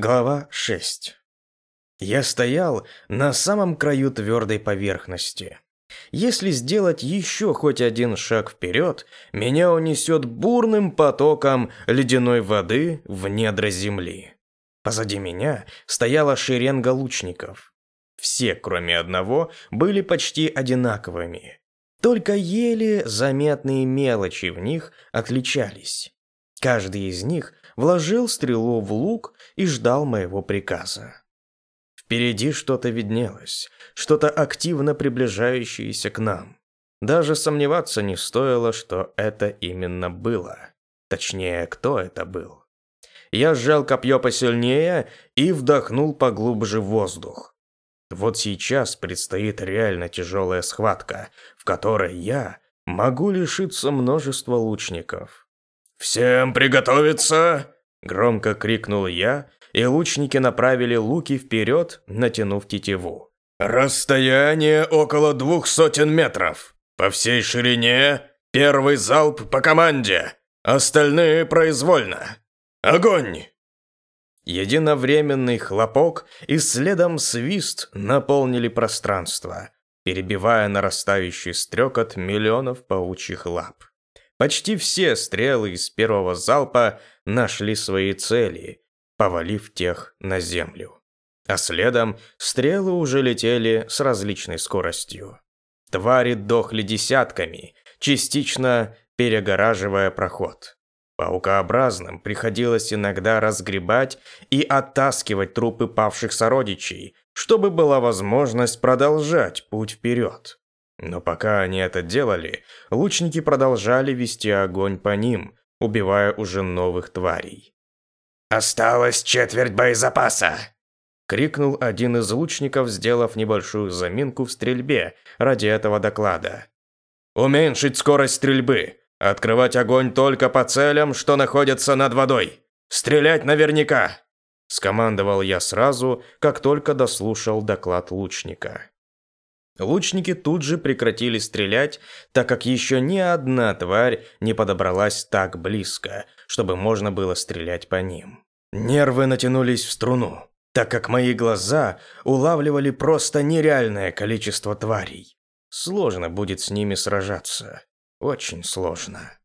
Глава 6. Я стоял на самом краю твердой поверхности. Если сделать еще хоть один шаг вперед, меня унесет бурным потоком ледяной воды в недра земли. Позади меня стояла шеренга лучников. Все, кроме одного, были почти одинаковыми. Только еле заметные мелочи в них отличались. Каждый из них вложил стрелу в лук и ждал моего приказа. Впереди что-то виднелось, что-то активно приближающееся к нам. Даже сомневаться не стоило, что это именно было. Точнее, кто это был. Я сжал копье посильнее и вдохнул поглубже воздух. Вот сейчас предстоит реально тяжелая схватка, в которой я могу лишиться множества лучников. «Всем приготовиться!» – громко крикнул я, и лучники направили луки вперед, натянув тетиву. «Расстояние около двух сотен метров. По всей ширине первый залп по команде, остальные произвольно. Огонь!» Единовременный хлопок и следом свист наполнили пространство, перебивая нарастающий стрекот миллионов паучьих лап. Почти все стрелы из первого залпа нашли свои цели, повалив тех на землю. А следом стрелы уже летели с различной скоростью. Твари дохли десятками, частично перегораживая проход. Паукообразным приходилось иногда разгребать и оттаскивать трупы павших сородичей, чтобы была возможность продолжать путь вперед. Но пока они это делали, лучники продолжали вести огонь по ним, убивая уже новых тварей. «Осталось четверть боезапаса!» Крикнул один из лучников, сделав небольшую заминку в стрельбе ради этого доклада. «Уменьшить скорость стрельбы! Открывать огонь только по целям, что находятся над водой! Стрелять наверняка!» Скомандовал я сразу, как только дослушал доклад лучника. Лучники тут же прекратили стрелять, так как еще ни одна тварь не подобралась так близко, чтобы можно было стрелять по ним. Нервы натянулись в струну, так как мои глаза улавливали просто нереальное количество тварей. Сложно будет с ними сражаться. Очень сложно.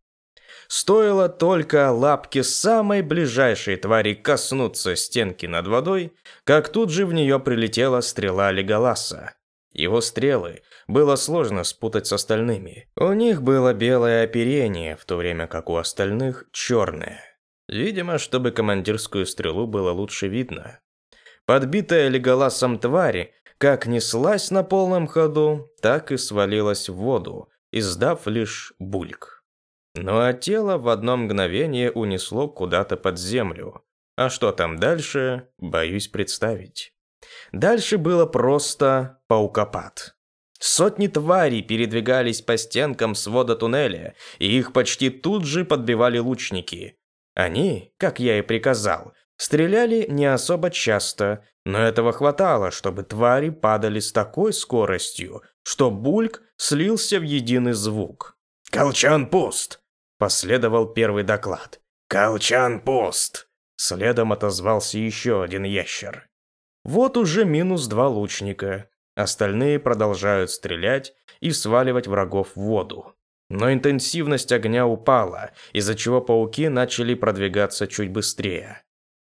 Стоило только лапке самой ближайшей твари коснуться стенки над водой, как тут же в нее прилетела стрела Леголаса. Его стрелы было сложно спутать с остальными. У них было белое оперение, в то время как у остальных черное. Видимо, чтобы командирскую стрелу было лучше видно. Подбитая леголасом твари как неслась на полном ходу, так и свалилась в воду, издав лишь бульк. Ну а тело в одно мгновение унесло куда-то под землю. А что там дальше, боюсь представить. Дальше было просто паукопад. Сотни тварей передвигались по стенкам свода туннеля, и их почти тут же подбивали лучники. Они, как я и приказал, стреляли не особо часто, но этого хватало, чтобы твари падали с такой скоростью, что бульк слился в единый звук. «Колчан пуст!» – последовал первый доклад. «Колчан пуст!» Следом отозвался еще один ящер. Вот уже минус два лучника. Остальные продолжают стрелять и сваливать врагов в воду. Но интенсивность огня упала, из-за чего пауки начали продвигаться чуть быстрее.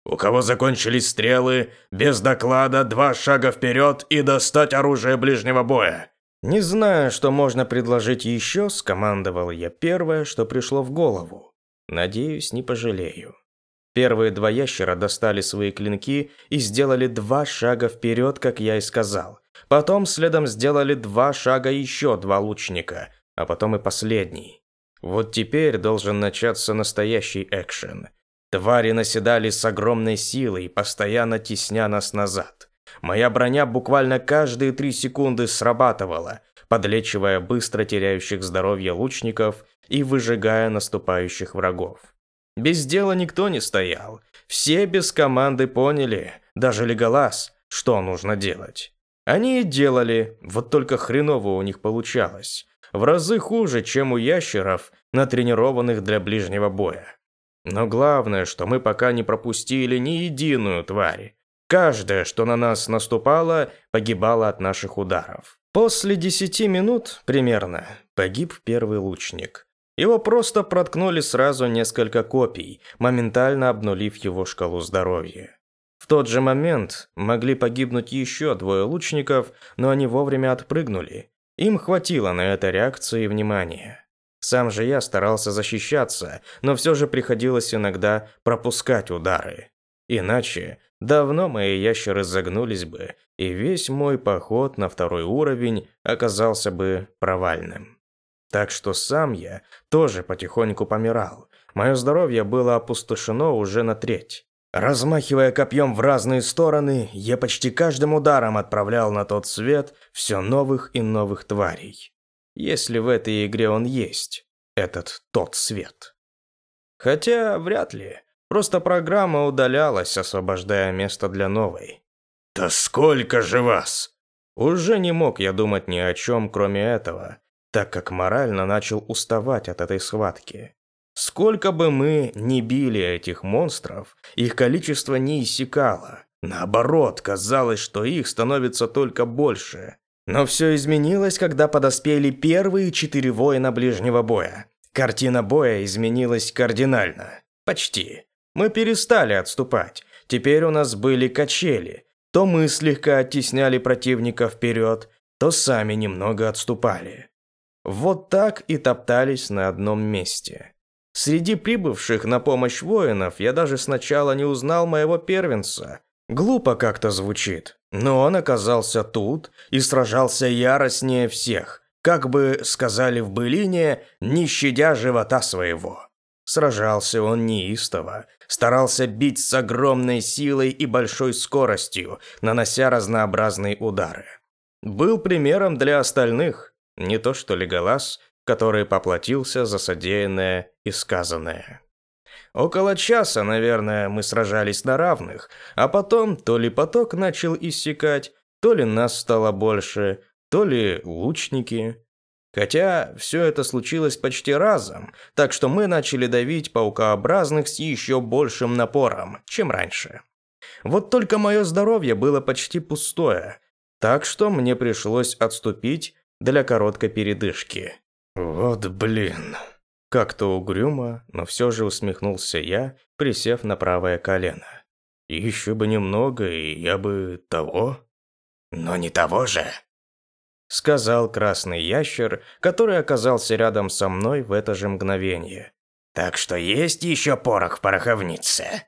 «У кого закончились стрелы, без доклада два шага вперед и достать оружие ближнего боя!» Не зная, что можно предложить еще, скомандовал я первое, что пришло в голову. Надеюсь, не пожалею. Первые два ящера достали свои клинки и сделали два шага вперед, как я и сказал. Потом следом сделали два шага еще два лучника, а потом и последний. Вот теперь должен начаться настоящий экшен. Твари наседали с огромной силой, постоянно тесня нас назад. Моя броня буквально каждые три секунды срабатывала, подлечивая быстро теряющих здоровье лучников и выжигая наступающих врагов. Без дела никто не стоял. Все без команды поняли, даже Леголас, что нужно делать. Они и делали, вот только хреново у них получалось. В разы хуже, чем у ящеров, натренированных для ближнего боя. Но главное, что мы пока не пропустили ни единую тварь. Каждая, что на нас наступала, погибала от наших ударов. После десяти минут, примерно, погиб первый лучник. Его просто проткнули сразу несколько копий, моментально обнулив его шкалу здоровья. В тот же момент могли погибнуть еще двое лучников, но они вовремя отпрыгнули. Им хватило на это реакции и внимания. Сам же я старался защищаться, но все же приходилось иногда пропускать удары. Иначе давно мои ящеры загнулись бы, и весь мой поход на второй уровень оказался бы провальным. Так что сам я тоже потихоньку помирал. Мое здоровье было опустошено уже на треть. Размахивая копьем в разные стороны, я почти каждым ударом отправлял на тот свет все новых и новых тварей. Если в этой игре он есть, этот тот свет. Хотя вряд ли. Просто программа удалялась, освобождая место для новой. «Да сколько же вас?» Уже не мог я думать ни о чем, кроме этого, так как морально начал уставать от этой схватки. Сколько бы мы ни били этих монстров, их количество не иссякало. Наоборот, казалось, что их становится только больше. Но все изменилось, когда подоспели первые четыре воина ближнего боя. Картина боя изменилась кардинально. Почти. Мы перестали отступать. Теперь у нас были качели. То мы слегка оттесняли противника вперед, то сами немного отступали. Вот так и топтались на одном месте. Среди прибывших на помощь воинов я даже сначала не узнал моего первенца. Глупо как-то звучит, но он оказался тут и сражался яростнее всех, как бы сказали в былине, не щадя живота своего. Сражался он неистово, старался бить с огромной силой и большой скоростью, нанося разнообразные удары. Был примером для остальных, не то что Леголас, который поплатился за содеянное и сказанное. Около часа, наверное, мы сражались на равных, а потом то ли поток начал иссякать, то ли нас стало больше, то ли лучники. Хотя все это случилось почти разом, так что мы начали давить паукообразных с еще большим напором, чем раньше. Вот только мое здоровье было почти пустое, так что мне пришлось отступить для короткой передышки. Вот блин. Как-то угрюмо, но все же усмехнулся я, присев на правое колено. Еще бы немного, и я бы того. Но не того же, сказал красный ящер, который оказался рядом со мной в это же мгновение. Так что есть еще порох в пороховнице.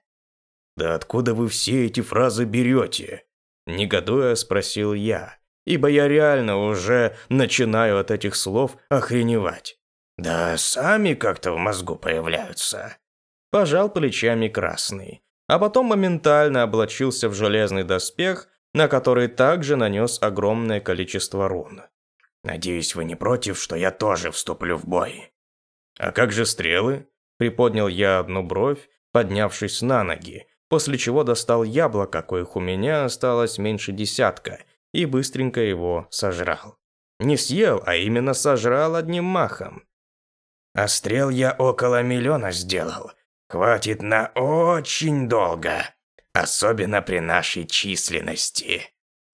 Да откуда вы все эти фразы берете? Негодуя спросил я, ибо я реально уже начинаю от этих слов охреневать. Да сами как-то в мозгу появляются. Пожал плечами красный, а потом моментально облачился в железный доспех на который также нанес огромное количество рун. «Надеюсь, вы не против, что я тоже вступлю в бой?» «А как же стрелы?» Приподнял я одну бровь, поднявшись на ноги, после чего достал яблоко, коих у меня осталось меньше десятка, и быстренько его сожрал. Не съел, а именно сожрал одним махом. «А стрел я около миллиона сделал. Хватит на очень долго», Особенно при нашей численности.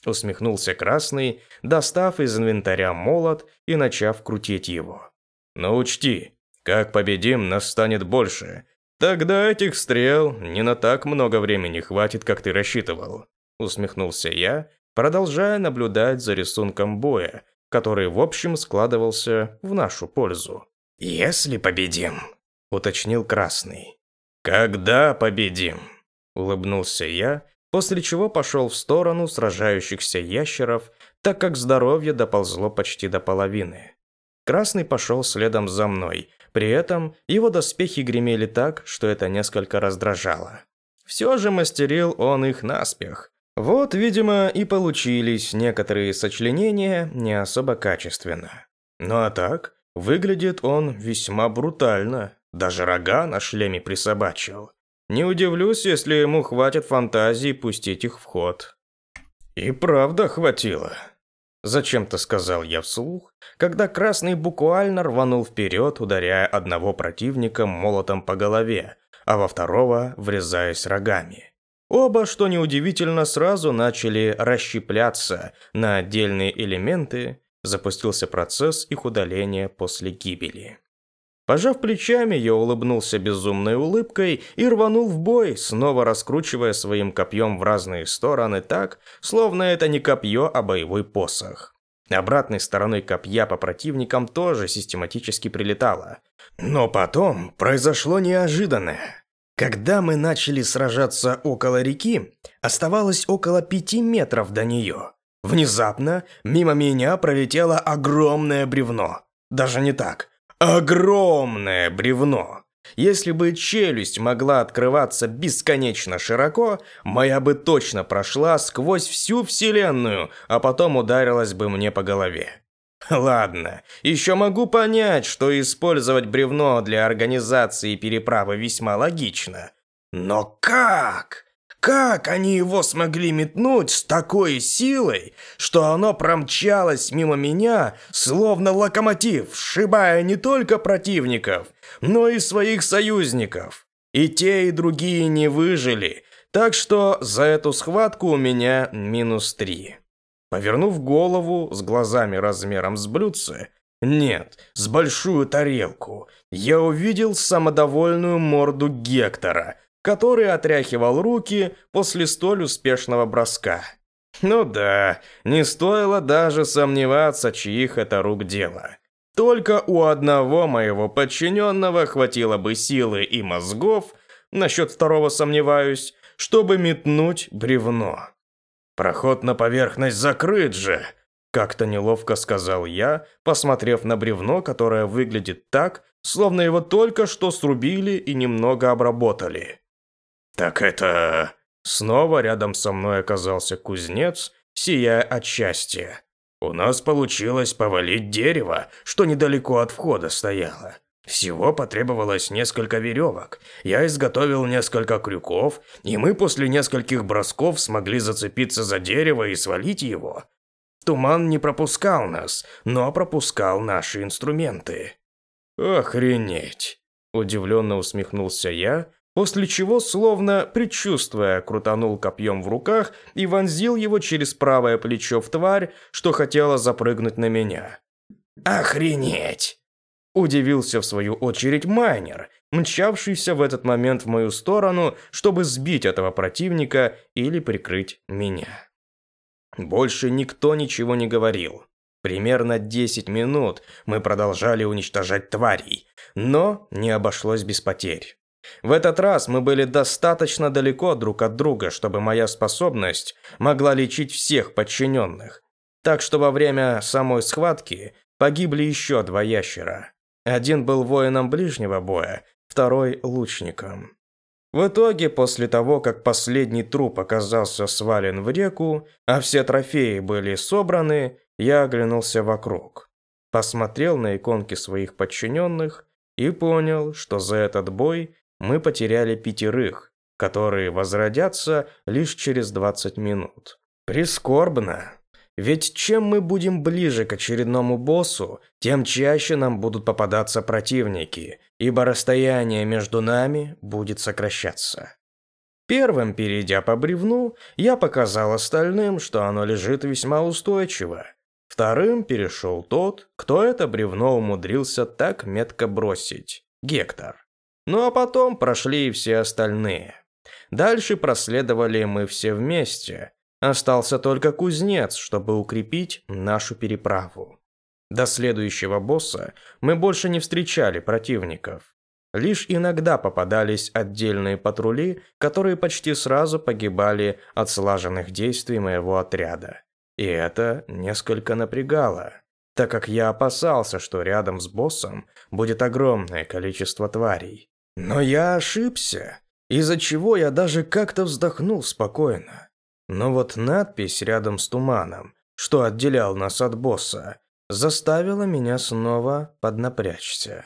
Усмехнулся Красный, достав из инвентаря молот и начав крутить его. Но учти, как победим, нас станет больше. Тогда этих стрел не на так много времени хватит, как ты рассчитывал. Усмехнулся я, продолжая наблюдать за рисунком боя, который в общем складывался в нашу пользу. «Если победим», — уточнил Красный. «Когда победим?» Улыбнулся я, после чего пошел в сторону сражающихся ящеров, так как здоровье доползло почти до половины. Красный пошел следом за мной, при этом его доспехи гремели так, что это несколько раздражало. Все же мастерил он их наспех. Вот, видимо, и получились некоторые сочленения не особо качественно. Ну а так, выглядит он весьма брутально, даже рога на шлеме присобачил. Не удивлюсь, если ему хватит фантазии пустить их в ход. И правда хватило. Зачем-то сказал я вслух, когда красный буквально рванул вперед, ударяя одного противника молотом по голове, а во второго врезаясь рогами. Оба, что неудивительно, сразу начали расщепляться на отдельные элементы, запустился процесс их удаления после гибели. Пожав плечами, я улыбнулся безумной улыбкой и рванул в бой, снова раскручивая своим копьем в разные стороны так, словно это не копье, а боевой посох. Обратной стороной копья по противникам тоже систематически прилетало. Но потом произошло неожиданное. Когда мы начали сражаться около реки, оставалось около пяти метров до нее. Внезапно мимо меня пролетело огромное бревно. Даже не так – Огромное бревно. Если бы челюсть могла открываться бесконечно широко, моя бы точно прошла сквозь всю вселенную, а потом ударилась бы мне по голове. Ладно, еще могу понять, что использовать бревно для организации переправы весьма логично. Но как? Как они его смогли метнуть с такой силой, что оно промчалось мимо меня, словно локомотив, сшибая не только противников, но и своих союзников? И те, и другие не выжили, так что за эту схватку у меня минус три. Повернув голову с глазами размером с блюдце, нет, с большую тарелку, я увидел самодовольную морду Гектора – который отряхивал руки после столь успешного броска. Ну да, не стоило даже сомневаться, чьих это рук дело. Только у одного моего подчиненного хватило бы силы и мозгов, насчет второго сомневаюсь, чтобы метнуть бревно. Проход на поверхность закрыт же, как-то неловко сказал я, посмотрев на бревно, которое выглядит так, словно его только что срубили и немного обработали. «Так это...» Снова рядом со мной оказался кузнец, сияя от счастья. «У нас получилось повалить дерево, что недалеко от входа стояло. Всего потребовалось несколько веревок. Я изготовил несколько крюков, и мы после нескольких бросков смогли зацепиться за дерево и свалить его. Туман не пропускал нас, но пропускал наши инструменты». «Охренеть!» – удивленно усмехнулся я, после чего, словно предчувствуя, крутанул копьем в руках и вонзил его через правое плечо в тварь, что хотела запрыгнуть на меня. «Охренеть!» Удивился в свою очередь майнер, мчавшийся в этот момент в мою сторону, чтобы сбить этого противника или прикрыть меня. Больше никто ничего не говорил. Примерно 10 минут мы продолжали уничтожать тварей, но не обошлось без потерь. В этот раз мы были достаточно далеко друг от друга, чтобы моя способность могла лечить всех подчиненных. Так что во время самой схватки погибли еще два ящера. Один был воином ближнего боя, второй – лучником. В итоге, после того, как последний труп оказался свален в реку, а все трофеи были собраны, я оглянулся вокруг. Посмотрел на иконки своих подчиненных и понял, что за этот бой мы потеряли пятерых, которые возродятся лишь через 20 минут. Прискорбно. Ведь чем мы будем ближе к очередному боссу, тем чаще нам будут попадаться противники, ибо расстояние между нами будет сокращаться. Первым, перейдя по бревну, я показал остальным, что оно лежит весьма устойчиво. Вторым перешел тот, кто это бревно умудрился так метко бросить – Гектор. Ну а потом прошли и все остальные. Дальше проследовали мы все вместе. Остался только кузнец, чтобы укрепить нашу переправу. До следующего босса мы больше не встречали противников. Лишь иногда попадались отдельные патрули, которые почти сразу погибали от слаженных действий моего отряда. И это несколько напрягало, так как я опасался, что рядом с боссом будет огромное количество тварей. Но я ошибся, из-за чего я даже как-то вздохнул спокойно. Но вот надпись рядом с туманом, что отделял нас от босса, заставила меня снова поднапрячься.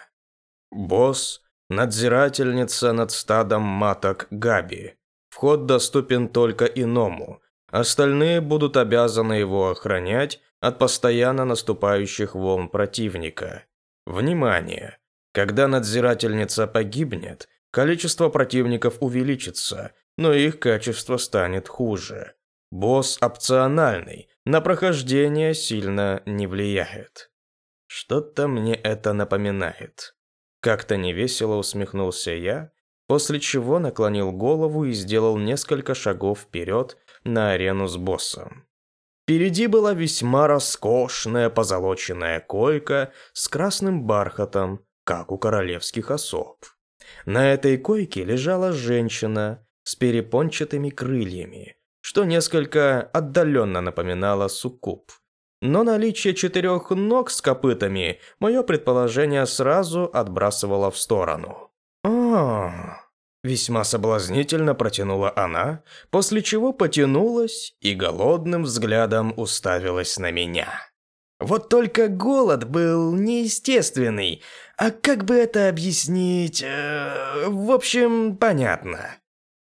Босс – надзирательница над стадом маток Габи. Вход доступен только иному. Остальные будут обязаны его охранять от постоянно наступающих волн противника. Внимание! Когда надзирательница погибнет, количество противников увеличится, но их качество станет хуже. Босс опциональный, на прохождение сильно не влияет. Что-то мне это напоминает. Как-то невесело усмехнулся я, после чего наклонил голову и сделал несколько шагов вперед на арену с боссом. Впереди была весьма роскошная позолоченная койка с красным бархатом, как у королевских особ. На этой койке лежала женщина с перепончатыми крыльями, что несколько отдаленно напоминало суккуб. Но наличие четырех ног с копытами мое предположение сразу отбрасывало в сторону. «О, Весьма соблазнительно протянула она, после чего потянулась и голодным взглядом уставилась на меня. Вот только голод был неестественный, а как бы это объяснить? Э, в общем, понятно.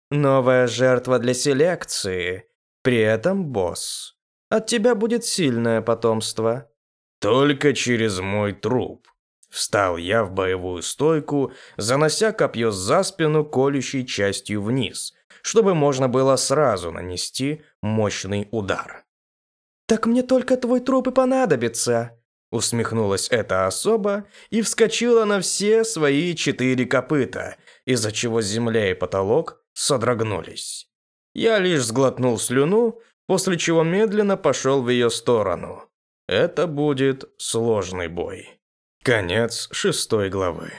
Новая жертва для селекции, при этом босс. От тебя будет сильное потомство. Только через мой труп. Встал я в боевую стойку, занося копье за спину колющей частью вниз, чтобы можно было сразу нанести мощный удар. «Так мне только твой труп и понадобится», Усмехнулась эта особа и вскочила на все свои четыре копыта, из-за чего земля и потолок содрогнулись. Я лишь сглотнул слюну, после чего медленно пошел в ее сторону. Это будет сложный бой. Конец шестой главы.